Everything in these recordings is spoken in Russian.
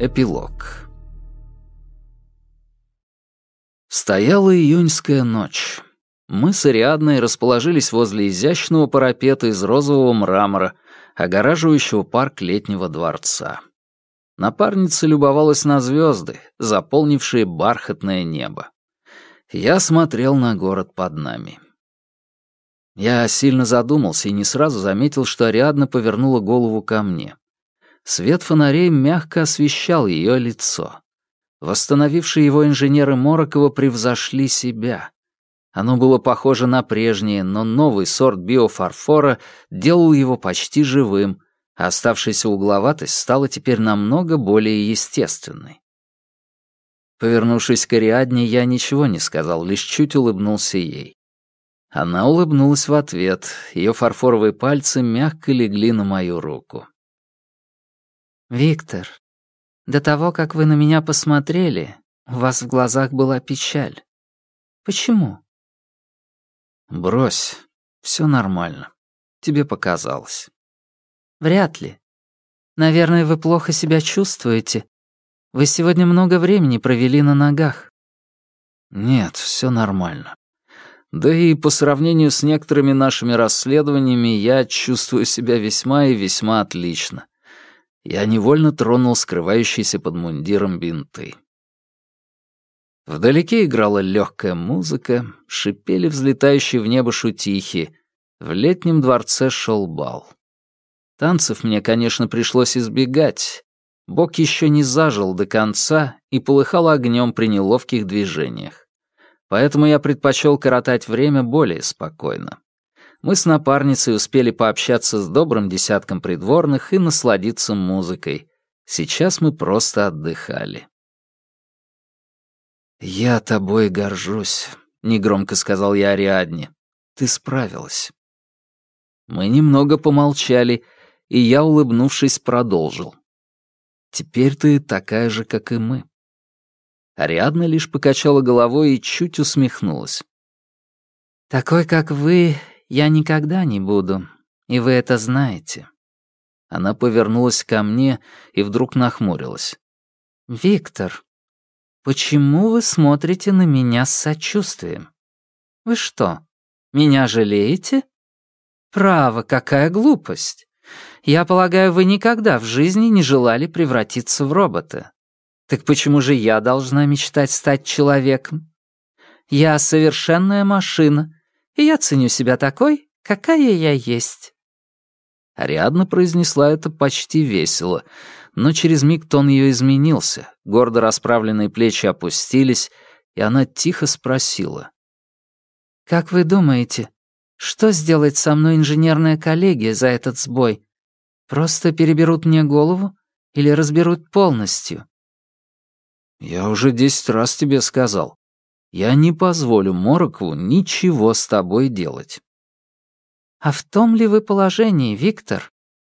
Эпилог Стояла июньская ночь. Мы с Ариадной расположились возле изящного парапета из розового мрамора, огораживающего парк летнего дворца. Напарница любовалась на звезды, заполнившие бархатное небо. Я смотрел на город под нами. Я сильно задумался и не сразу заметил, что Ариадна повернула голову ко мне. Свет фонарей мягко освещал ее лицо. Восстановившие его инженеры Морокова превзошли себя. Оно было похоже на прежнее, но новый сорт биофарфора делал его почти живым, а оставшаяся угловатость стала теперь намного более естественной. Повернувшись к Ариадне, я ничего не сказал, лишь чуть улыбнулся ей. Она улыбнулась в ответ, ее фарфоровые пальцы мягко легли на мою руку. «Виктор, до того, как вы на меня посмотрели, у вас в глазах была печаль. Почему?» «Брось, все нормально. Тебе показалось». «Вряд ли. Наверное, вы плохо себя чувствуете. Вы сегодня много времени провели на ногах». «Нет, все нормально. Да и по сравнению с некоторыми нашими расследованиями я чувствую себя весьма и весьма отлично я невольно тронул скрывающиеся под мундиром бинты. Вдалеке играла легкая музыка, шипели взлетающие в небо шутихи. В летнем дворце шел бал. Танцев мне, конечно, пришлось избегать. Бог еще не зажил до конца и полыхал огнем при неловких движениях. Поэтому я предпочел коротать время более спокойно мы с напарницей успели пообщаться с добрым десятком придворных и насладиться музыкой. Сейчас мы просто отдыхали. «Я тобой горжусь», — негромко сказал я Ариадне. «Ты справилась». Мы немного помолчали, и я, улыбнувшись, продолжил. «Теперь ты такая же, как и мы». Ариадна лишь покачала головой и чуть усмехнулась. «Такой, как вы, я никогда не буду, и вы это знаете». Она повернулась ко мне и вдруг нахмурилась. «Виктор, почему вы смотрите на меня с сочувствием? Вы что, меня жалеете? Право, какая глупость. Я полагаю, вы никогда в жизни не желали превратиться в робота. Так почему же я должна мечтать стать человеком? Я совершенная машина, и я ценю себя такой, какая я есть». Ариадна произнесла это почти весело, но через миг тон ее изменился, гордо расправленные плечи опустились, и она тихо спросила. «Как вы думаете, что сделает со мной инженерная коллегия за этот сбой? Просто переберут мне голову или разберут полностью?» «Я уже десять раз тебе сказал. Я не позволю Морокову ничего с тобой делать. А в том ли вы положении, Виктор?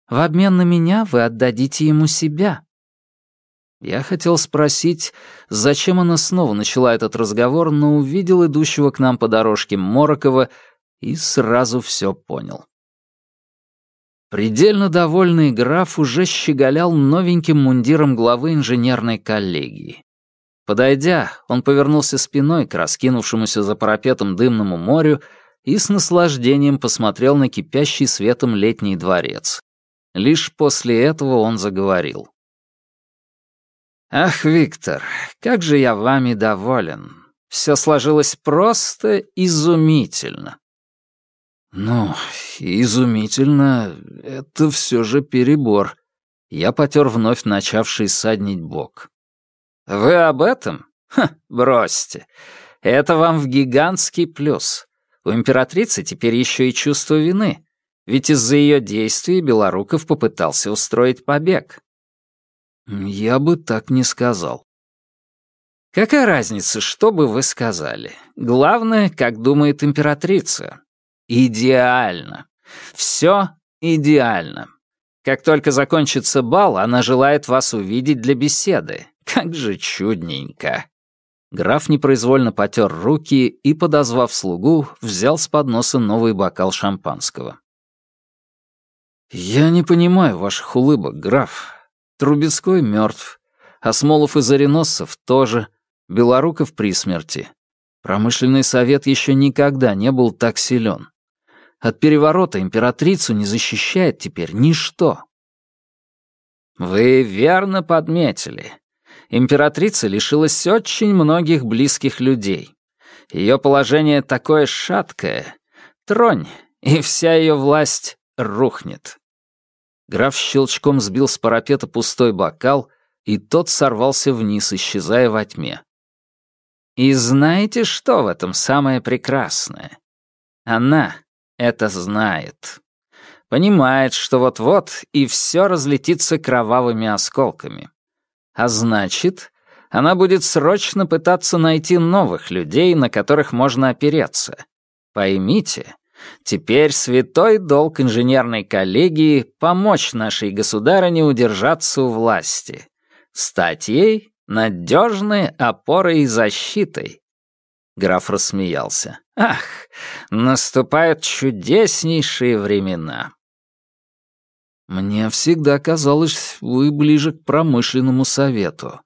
В обмен на меня вы отдадите ему себя. Я хотел спросить, зачем она снова начала этот разговор, но увидел идущего к нам по дорожке Морокова и сразу все понял. Предельно довольный граф уже щеголял новеньким мундиром главы инженерной коллегии. Подойдя, он повернулся спиной к раскинувшемуся за парапетом дымному морю и с наслаждением посмотрел на кипящий светом летний дворец. Лишь после этого он заговорил. «Ах, Виктор, как же я вами доволен. Все сложилось просто изумительно». «Ну, изумительно — это все же перебор». Я потер вновь начавший саднить бок. «Вы об этом? Ха, бросьте. Это вам в гигантский плюс. У императрицы теперь еще и чувство вины, ведь из-за ее действий Белоруков попытался устроить побег». «Я бы так не сказал». «Какая разница, что бы вы сказали? Главное, как думает императрица. Идеально. Все идеально. Как только закончится бал, она желает вас увидеть для беседы. Как же чудненько!» Граф непроизвольно потер руки и, подозвав слугу, взял с подноса новый бокал шампанского. «Я не понимаю ваших улыбок, граф. Трубецкой мертв. Осмолов и Зареносцев тоже, Белоруков при смерти. Промышленный совет еще никогда не был так силен. От переворота императрицу не защищает теперь ничто. Вы верно подметили. Императрица лишилась очень многих близких людей. Ее положение такое шаткое. Тронь, и вся ее власть рухнет. Граф щелчком сбил с парапета пустой бокал, и тот сорвался вниз, исчезая во тьме. И знаете, что в этом самое прекрасное? Она это знает. Понимает, что вот-вот и все разлетится кровавыми осколками. А значит, она будет срочно пытаться найти новых людей, на которых можно опереться. Поймите, теперь святой долг инженерной коллегии — помочь нашей государыне удержаться у власти, стать ей надежной опорой и защитой. Граф рассмеялся. «Ах, наступают чудеснейшие времена!» «Мне всегда казалось, вы ближе к промышленному совету».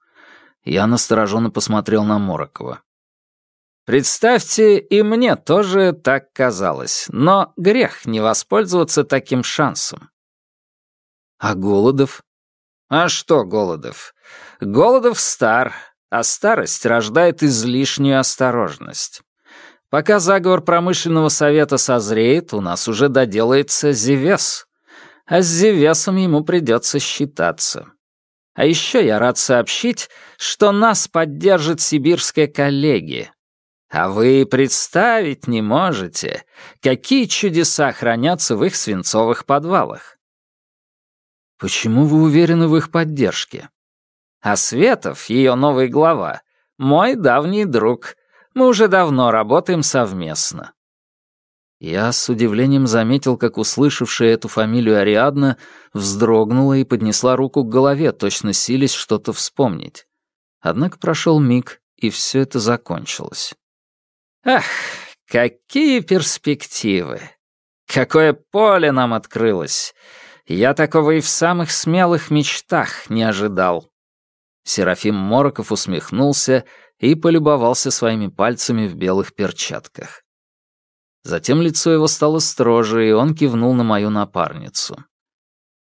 Я настороженно посмотрел на Морокова. «Представьте, и мне тоже так казалось, но грех не воспользоваться таким шансом». «А Голодов?» «А что Голодов? Голодов стар, а старость рождает излишнюю осторожность. Пока заговор промышленного совета созреет, у нас уже доделается Зевес» а с Зевесом ему придется считаться. А еще я рад сообщить, что нас поддержит сибирская коллегия. А вы представить не можете, какие чудеса хранятся в их свинцовых подвалах. Почему вы уверены в их поддержке? А Светов, ее новый глава, мой давний друг. Мы уже давно работаем совместно. Я с удивлением заметил, как услышавшая эту фамилию Ариадна вздрогнула и поднесла руку к голове, точно сились что-то вспомнить. Однако прошел миг, и все это закончилось. «Ах, какие перспективы! Какое поле нам открылось! Я такого и в самых смелых мечтах не ожидал!» Серафим Мороков усмехнулся и полюбовался своими пальцами в белых перчатках. Затем лицо его стало строже, и он кивнул на мою напарницу.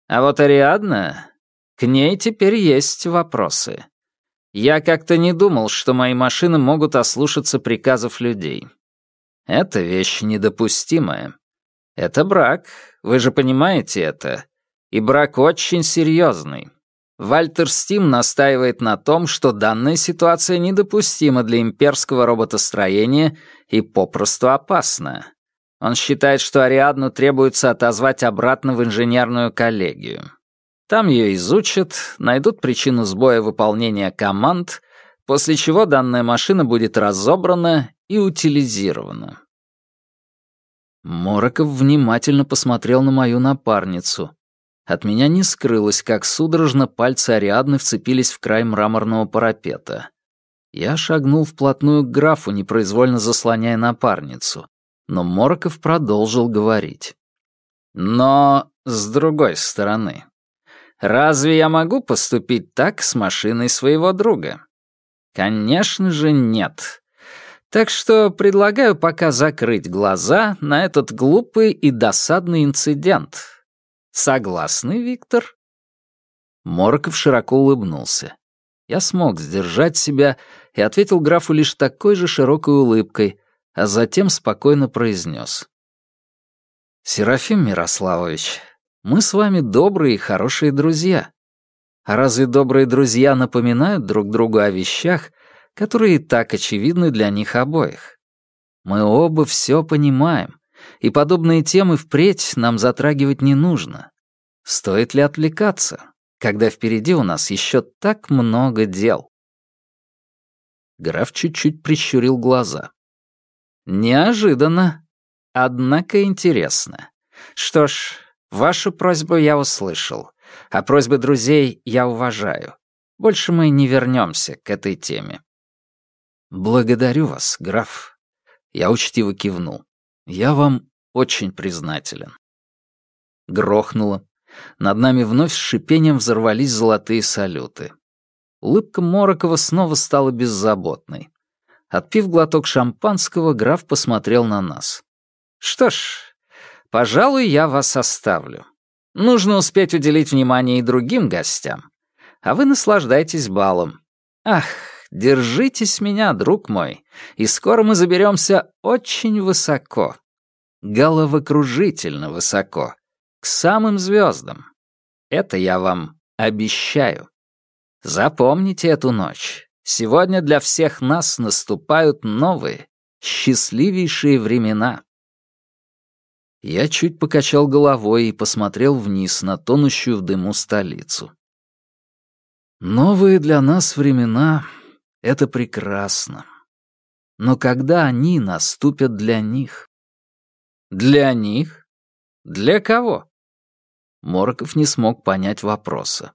«А вот Ариадна, к ней теперь есть вопросы. Я как-то не думал, что мои машины могут ослушаться приказов людей. Это вещь недопустимая. Это брак, вы же понимаете это. И брак очень серьезный. Вальтер Стим настаивает на том, что данная ситуация недопустима для имперского роботостроения и попросту опасна. Он считает, что Ариадну требуется отозвать обратно в инженерную коллегию. Там ее изучат, найдут причину сбоя выполнения команд, после чего данная машина будет разобрана и утилизирована. Мороков внимательно посмотрел на мою напарницу. От меня не скрылось, как судорожно пальцы Ариадны вцепились в край мраморного парапета. Я шагнул вплотную к графу, непроизвольно заслоняя напарницу. Но Мороков продолжил говорить. «Но с другой стороны, разве я могу поступить так с машиной своего друга? Конечно же нет. Так что предлагаю пока закрыть глаза на этот глупый и досадный инцидент, Согласны, Виктор?» Мороков широко улыбнулся. Я смог сдержать себя и ответил графу лишь такой же широкой улыбкой, а затем спокойно произнес. «Серафим Мирославович, мы с вами добрые и хорошие друзья. А разве добрые друзья напоминают друг другу о вещах, которые и так очевидны для них обоих? Мы оба все понимаем, и подобные темы впредь нам затрагивать не нужно. Стоит ли отвлекаться, когда впереди у нас еще так много дел? Граф чуть-чуть прищурил глаза. Неожиданно, однако интересно. Что ж, вашу просьбу я услышал, а просьбы друзей я уважаю. Больше мы не вернемся к этой теме. Благодарю вас, граф. Я учтиво кивнул. Я вам очень признателен. Грохнуло. Над нами вновь с шипением взорвались золотые салюты. Улыбка Морокова снова стала беззаботной. Отпив глоток шампанского, граф посмотрел на нас. «Что ж, пожалуй, я вас оставлю. Нужно успеть уделить внимание и другим гостям. А вы наслаждайтесь балом. Ах, держитесь меня, друг мой, и скоро мы заберемся очень высоко. Головокружительно высоко. К самым звездам. Это я вам обещаю. Запомните эту ночь. Сегодня для всех нас наступают новые, счастливейшие времена. Я чуть покачал головой и посмотрел вниз на тонущую в дыму столицу. Новые для нас времена — это прекрасно. Но когда они наступят для них? Для них? Для кого? Мороков не смог понять вопроса.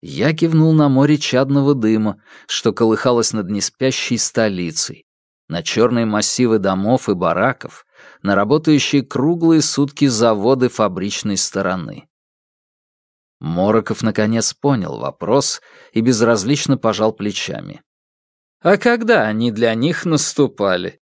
Я кивнул на море чадного дыма, что колыхалось над неспящей столицей, на черные массивы домов и бараков, на работающие круглые сутки заводы фабричной стороны. Мороков наконец понял вопрос и безразлично пожал плечами. «А когда они для них наступали?»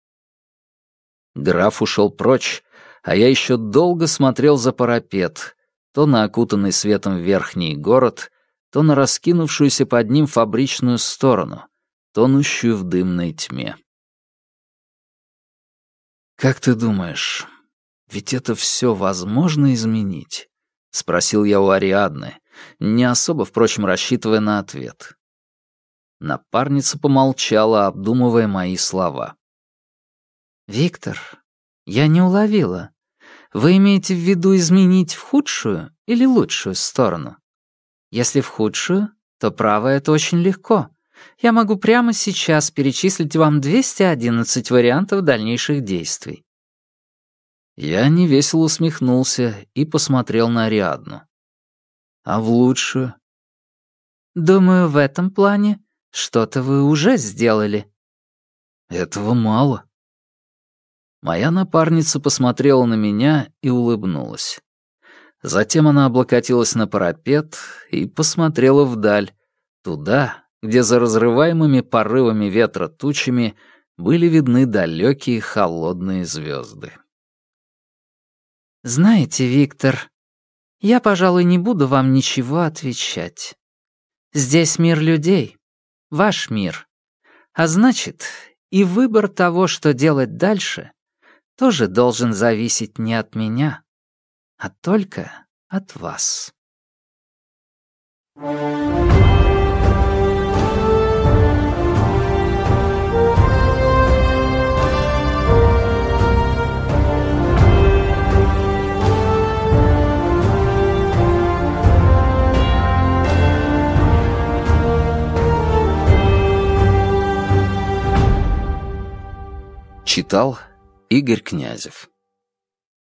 Граф ушел прочь, а я еще долго смотрел за парапет, то на окутанный светом верхний город, то на раскинувшуюся под ним фабричную сторону, тонущую в дымной тьме. «Как ты думаешь, ведь это все возможно изменить?» — спросил я у Ариадны, не особо, впрочем, рассчитывая на ответ. Напарница помолчала, обдумывая мои слова. «Виктор, я не уловила. Вы имеете в виду изменить в худшую или лучшую сторону? Если в худшую, то право это очень легко. Я могу прямо сейчас перечислить вам 211 вариантов дальнейших действий. Я невесело усмехнулся и посмотрел на Ариадну. А в лучшую? Думаю, в этом плане что-то вы уже сделали. Этого мало. Моя напарница посмотрела на меня и улыбнулась. Затем она облокотилась на парапет и посмотрела вдаль, туда, где за разрываемыми порывами ветра тучами были видны далекие холодные звезды. «Знаете, Виктор, я, пожалуй, не буду вам ничего отвечать. Здесь мир людей, ваш мир. А значит, и выбор того, что делать дальше, тоже должен зависеть не от меня, а только от вас. Читал Игорь Князев